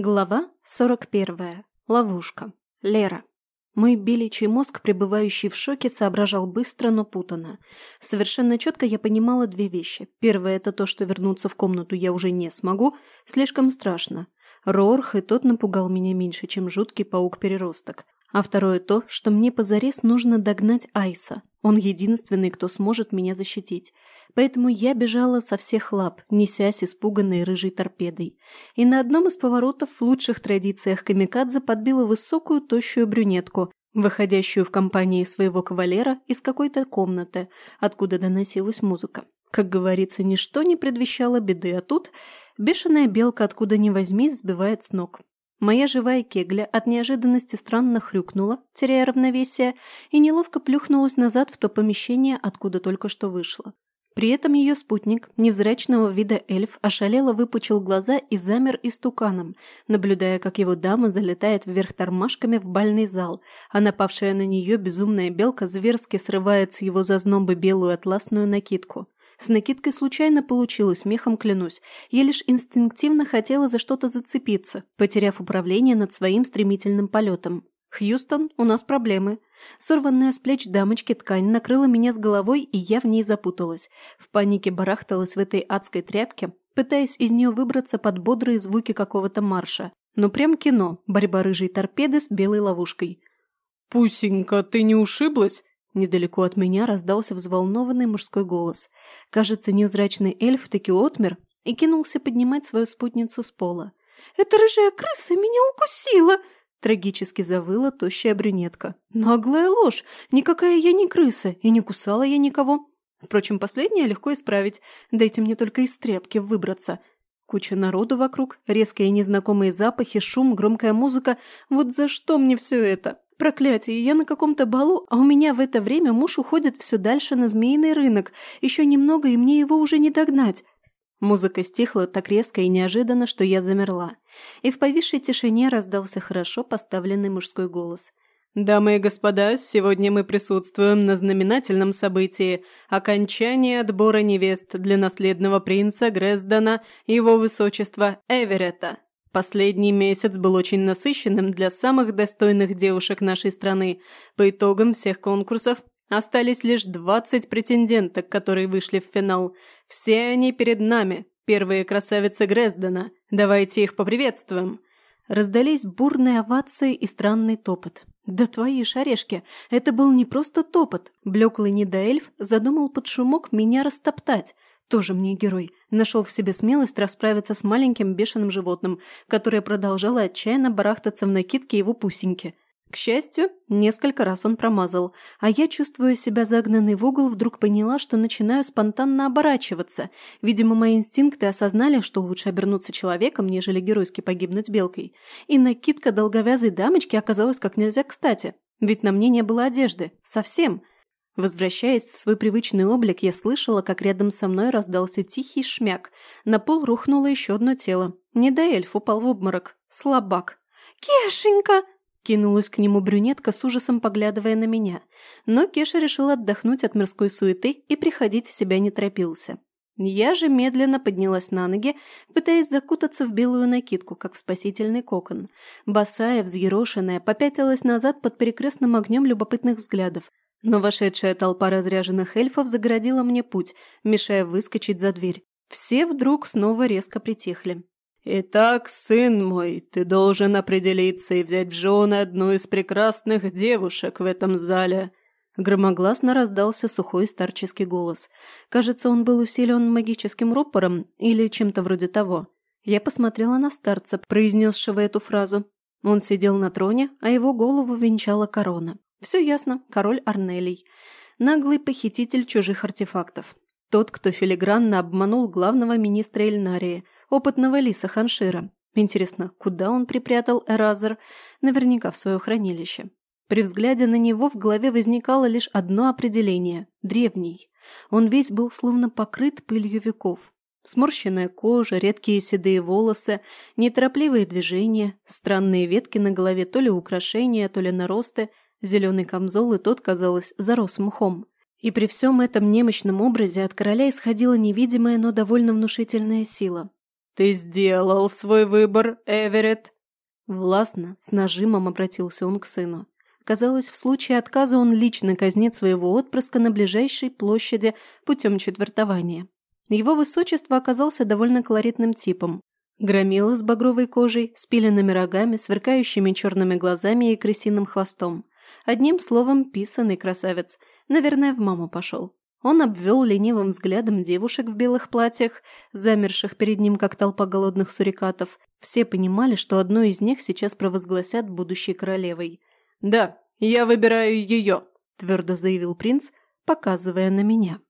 Глава 41. Ловушка. Лера. Мой беличий мозг, пребывающий в шоке, соображал быстро, но путано. Совершенно четко я понимала две вещи. Первое – это то, что вернуться в комнату я уже не смогу, слишком страшно. Рорх и тот напугал меня меньше, чем жуткий паук-переросток. А второе – то, что мне позарез нужно догнать Айса. Он единственный, кто сможет меня защитить поэтому я бежала со всех лап, несясь испуганной рыжей торпедой. И на одном из поворотов в лучших традициях камикадзе подбила высокую тощую брюнетку, выходящую в компании своего кавалера из какой-то комнаты, откуда доносилась музыка. Как говорится, ничто не предвещало беды, а тут бешеная белка откуда ни возьмись сбивает с ног. Моя живая кегля от неожиданности странно хрюкнула, теряя равновесие, и неловко плюхнулась назад в то помещение, откуда только что вышла. При этом ее спутник, невзрачного вида эльф, ошалело выпучил глаза и замер истуканом, наблюдая, как его дама залетает вверх тормашками в бальный зал, а напавшая на нее безумная белка зверски срывает с его зазнобы белую атласную накидку. С накидкой случайно получилось, мехом клянусь. Я лишь инстинктивно хотела за что-то зацепиться, потеряв управление над своим стремительным полетом. «Хьюстон, у нас проблемы», Сорванная с плеч дамочки ткань накрыла меня с головой, и я в ней запуталась. В панике барахталась в этой адской тряпке, пытаясь из нее выбраться под бодрые звуки какого-то марша. Но прям кино, борьба рыжей торпеды с белой ловушкой. «Пусенька, ты не ушиблась?» Недалеко от меня раздался взволнованный мужской голос. Кажется, невзрачный эльф таки отмер и кинулся поднимать свою спутницу с пола. «Эта рыжая крыса меня укусила!» Трагически завыла тощая брюнетка. «Наглая ложь! Никакая я не крыса, и не кусала я никого. Впрочем, последнее легко исправить. Дайте мне только из тряпки выбраться. Куча народу вокруг, резкие незнакомые запахи, шум, громкая музыка. Вот за что мне все это? Проклятие, я на каком-то балу, а у меня в это время муж уходит все дальше на змеиный рынок. Еще немного, и мне его уже не догнать. Музыка стихла так резко и неожиданно, что я замерла. И в повисшей тишине раздался хорошо поставленный мужской голос. «Дамы и господа, сегодня мы присутствуем на знаменательном событии – окончании отбора невест для наследного принца Грездона и его высочества Эверетта. Последний месяц был очень насыщенным для самых достойных девушек нашей страны. По итогам всех конкурсов Остались лишь 20 претенденток, которые вышли в финал. Все они перед нами. Первые красавицы Грездена. Давайте их поприветствуем. Раздались бурные овации и странный топот. Да твои шарешки, это был не просто топот. Блеклый недоэльф задумал под шумок меня растоптать. Тоже мне герой. Нашел в себе смелость расправиться с маленьким бешеным животным, которое продолжало отчаянно барахтаться в накидке его пусеньки. К счастью, несколько раз он промазал, а я, чувствуя себя загнанной в угол, вдруг поняла, что начинаю спонтанно оборачиваться. Видимо, мои инстинкты осознали, что лучше обернуться человеком, нежели геройски погибнуть белкой. И накидка долговязой дамочки оказалась как нельзя кстати, ведь на мне не было одежды. Совсем. Возвращаясь в свой привычный облик, я слышала, как рядом со мной раздался тихий шмяк. На пол рухнуло еще одно тело. Не до эльф упал в обморок. Слабак. «Кешенька!» Кинулась к нему брюнетка с ужасом поглядывая на меня, но Кеша решил отдохнуть от мирской суеты и приходить в себя не торопился. Я же медленно поднялась на ноги, пытаясь закутаться в белую накидку, как в спасительный кокон. Босая, взъерошенная, попятилась назад под перекрестным огнем любопытных взглядов. Но вошедшая толпа разряженных эльфов загородила мне путь, мешая выскочить за дверь. Все вдруг снова резко притихли. «Итак, сын мой, ты должен определиться и взять в жены одну из прекрасных девушек в этом зале». Громогласно раздался сухой старческий голос. Кажется, он был усилен магическим рупором или чем-то вроде того. Я посмотрела на старца, произнесшего эту фразу. Он сидел на троне, а его голову венчала корона. Все ясно, король Арнелий. Наглый похититель чужих артефактов. Тот, кто филигранно обманул главного министра Эльнарии – опытного лиса Ханшира. Интересно, куда он припрятал Эразер? Наверняка в свое хранилище. При взгляде на него в голове возникало лишь одно определение – древний. Он весь был словно покрыт пылью веков. Сморщенная кожа, редкие седые волосы, неторопливые движения, странные ветки на голове то ли украшения, то ли наросты, зеленый камзол и тот, казалось, зарос мхом. И при всем этом немощном образе от короля исходила невидимая, но довольно внушительная сила. «Ты сделал свой выбор, Эверетт!» Властно, с нажимом обратился он к сыну. Казалось, в случае отказа он лично казнит своего отпрыска на ближайшей площади путем четвертования. Его высочество оказался довольно колоритным типом. Громила с багровой кожей, спиленными рогами, сверкающими черными глазами и крысиным хвостом. Одним словом, писанный красавец. Наверное, в маму пошел. Он обвел ленивым взглядом девушек в белых платьях, замерших перед ним, как толпа голодных сурикатов. Все понимали, что одну из них сейчас провозгласят будущей королевой. «Да, я выбираю ее», – твердо заявил принц, показывая на меня.